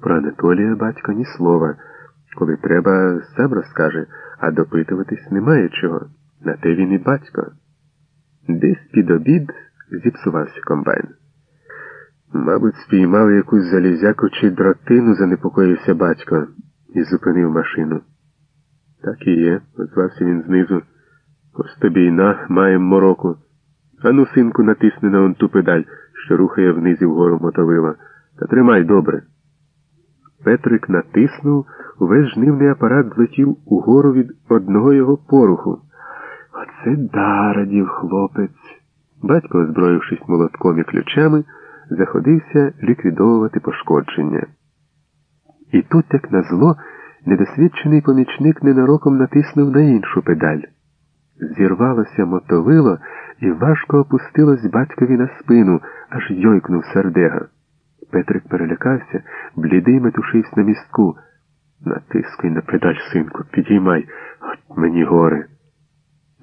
Про Анатолія батько ні слова. Коли треба, сам розкаже, а допитуватись немає чого. На те він і батько. Десь під обід зіпсувався комбайн. Мабуть, спіймали якусь залізяку чи дротину, занепокоївся батько і зупинив машину. Так і є, озвався він знизу. Ось тобі й на, маєм мороку. Ану, синку, натисни на он ту педаль, що рухає вниз і вгору мотовила. Та тримай добре. Петрик натиснув, увесь жнивний апарат злетів угору від одного його поруху. Оце да, радів хлопець. Батько, озброївшись молотком і ключами, заходився ліквідовувати пошкодження. І тут, як назло, недосвідчений помічник ненароком натиснув на іншу педаль. Зірвалося мотовило і важко опустилось батькові на спину, аж йойкнув сердега. Петрик перелякався, блідий метушився на містку. Натискай на педаль, синку, підіймай, от мені горе.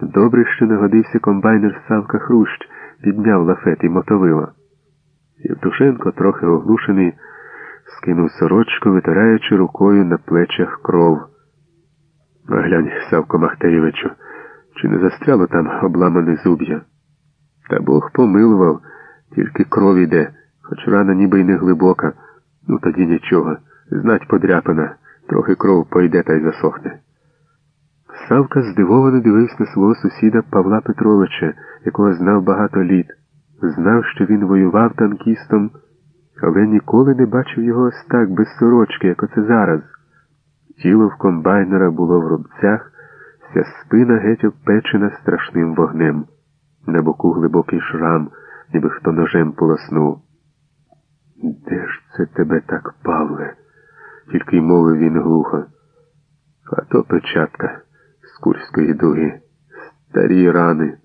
Добре, що нагодився комбайнер Савка Хрущ, підняв лафет і мотовило. Євтушенко, трохи оглушений, скинув сорочку, витираючи рукою на плечах кров. Глянь, Савко Махтеєвичу, чи не застряло там обламане зуб'я? Та Бог помилував, тільки кров іде, хоч рана ніби й не глибока. Ну тоді нічого. Знать подряпана, трохи кров пойде та й засохне. Савка здивовано дивився на свого сусіда Павла Петровича, якого знав багато літ. Знав, що він воював танкістом, але ніколи не бачив його ось так, без сорочки, як оце зараз. Тіло в комбайнера було в рубцях, вся спина геть обпечена страшним вогнем. На боку глибокий шрам, ніби хто ножем полоснув. Де ж це тебе так, Павле? тільки й мовив він глухо. А то печатка з Курської дуги, старі рани.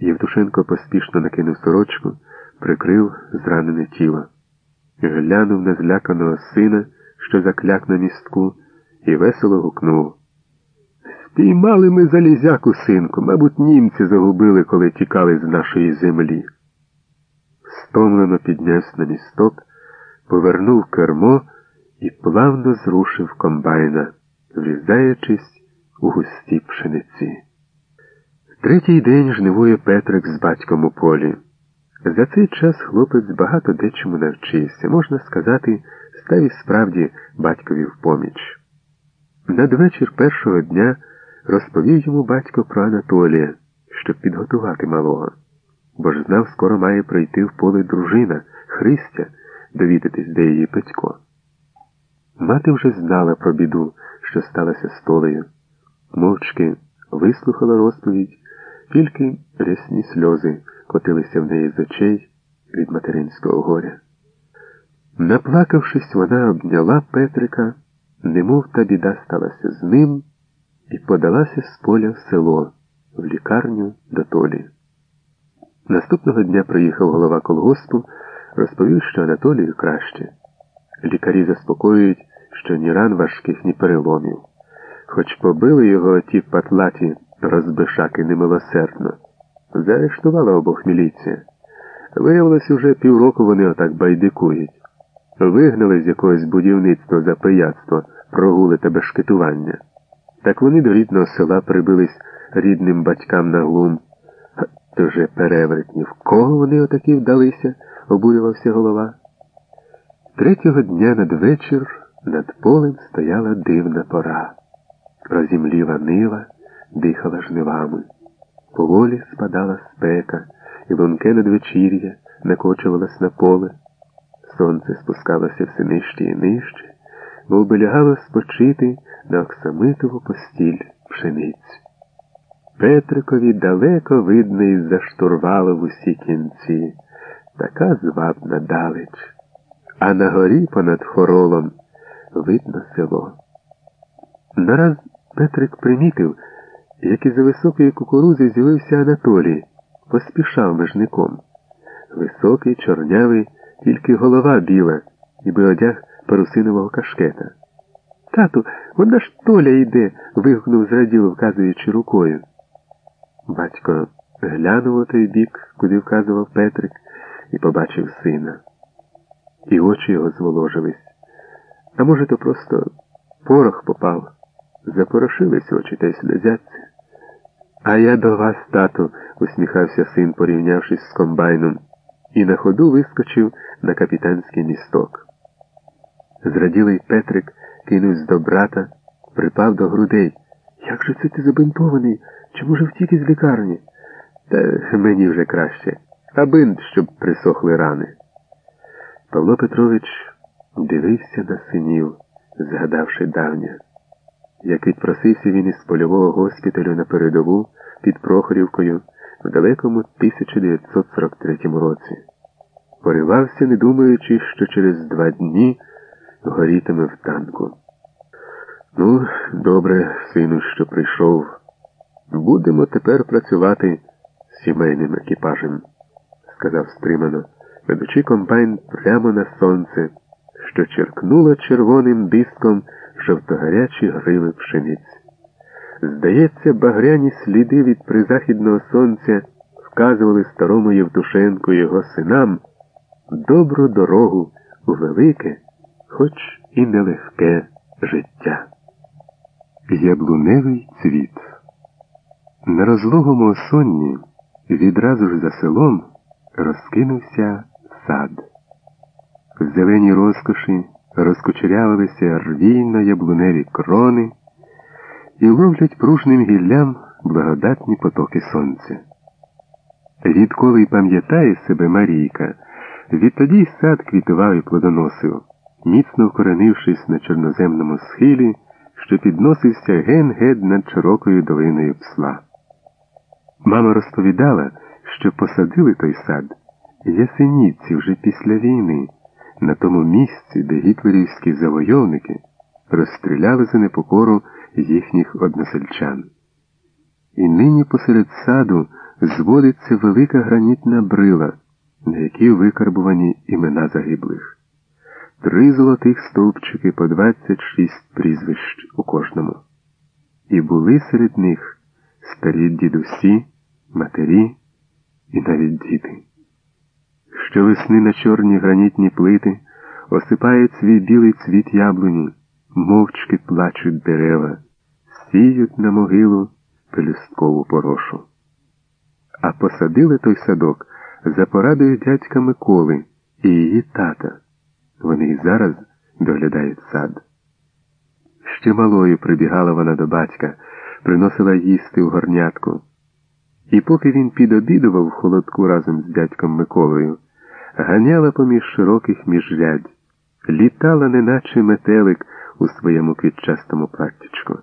Євтушенко поспішно накинув сорочку, прикрив зранене тіло. Глянув на зляканого сина, що закляк на містку, і весело гукнув. Спіймали ми залізяку, синку, мабуть, німці загубили, коли тікали з нашої землі. Стомлено піднявся на місток, повернув кермо і плавно зрушив комбайна, врізаючись у густі пшениці. Третій день жнивує Петрик з батьком у полі. За цей час хлопець багато дечому навчився, можна сказати, став і справді батькові в поміч. Надвечір першого дня розповів йому батько про Анатолія, щоб підготувати малого, бо ж знав, скоро має прийти в поле дружина, Христя, довідатись, де її Петько. Мати вже знала про біду, що сталося з Толею. Мовчки вислухала розповідь, тільки рясні сльози котилися в неї з очей від материнського горя. Наплакавшись, вона обняла Петрика, немов та біда сталася з ним, і подалася з поля в село, в лікарню до Толі. Наступного дня приїхав голова колгоспу, розповів, що Анатолію краще. Лікарі заспокоюють, що ні ран важких, ні переломів. Хоч побили його ті патлаті розбишаки немилосердно. Заарештувала обох міліція. Виявилось, уже півроку вони отак байдикують. Вигнали з якогось будівництва за пияцтво, прогули та бешкетування. Так вони до рідного села прибились рідним батькам на глум. Дуже перевертні. В кого вони отакі вдалися? обурювався голова. Третього дня надвечір над полем стояла дивна пора. Розімліла нива, дихала жнивами. Поволі спадала спека, і лунке надвечір'я накочувалось на поле. Сонце спускалося все нижче і нижче, мов би лягало спочити на оксамитову постіль пшениць. Петрикові далеко видно із-за штурвалу в усі кінці, така звабна далеч, а на горі понад хоролом видно село. Нараз Петрик примітив, як із за високої кукурузи з'явився Анатолій, поспішав межником. Високий, чорнявий, тільки голова біла, ніби одяг парусинового кашкета. Тату, вона ж Толя йде. вигукнув зраділо, вказуючи рукою. Батько глянув у той бік, куди вказував Петрик, і побачив сина. І очі його зволожились. А може, то просто порох попав. Запорошились очі та й сльозяться. А я до вас, тату, усміхався син, порівнявшись з комбайном, і на ходу вискочив на капітанський місток. Зраділий Петрик кинувся до брата, припав до грудей. Як же це ти забинтований? Чому ж втік із лікарні? Та мені вже краще, а бинт, щоб присохли рани. Павло Петрович дивився на синів, згадавши давнє. Як відпросився він із польового госпіталю на передову під Прохорівкою в далекому 1943 році. Поривався, не думаючи, що через два дні горітиме в танку. Ну, добре, сину, що прийшов. Будемо тепер працювати з сімейним екіпажем, сказав стримано, ведучи комбайн прямо на сонце, що черкнуло червоним диском жовтогарячі гриви пшениць. Здається, багряні сліди від призахідного сонця вказували старому Євтушенку його синам добру дорогу у велике, хоч і нелегке життя. Яблуневий цвіт. На розлогому осонні відразу ж за селом розкинувся сад. В зеленій розкоші розкочерявилися рвійно яблуневі крони і ловлять пружним гіллям благодатні потоки сонця. Відколи й пам'ятає себе Марійка, відтоді й сад квітував і плодоносив, міцно вкоренившись на чорноземному схилі, що підносився ген-гед над широкою долиною псла. Мама розповідала, що посадили той сад ясенівці вже після війни, на тому місці, де гітлерівські завойовники розстріляли за непокору їхніх односельчан. І нині посеред саду зводиться велика гранітна брила, на якій викарбувані імена загиблих. Три золотих стовпчики по 26 прізвищ у кожному. І були серед них старі дідусі, матері і навіть діти. Щовесни на чорні гранітні плити осипають свій білий цвіт яблуні, мовчки плачуть дерева, сіють на могилу пелюсткову порошу. А посадили той садок за порадою дядька Миколи і її тата. Вони й зараз доглядають сад. Ще малою прибігала вона до батька, приносила їсти в горнятку. І поки він підобідував в холодку разом з дядьком Миколою, ганяла поміж широких міжрядь, літала, неначе метелик у своєму квітчастому платтячку.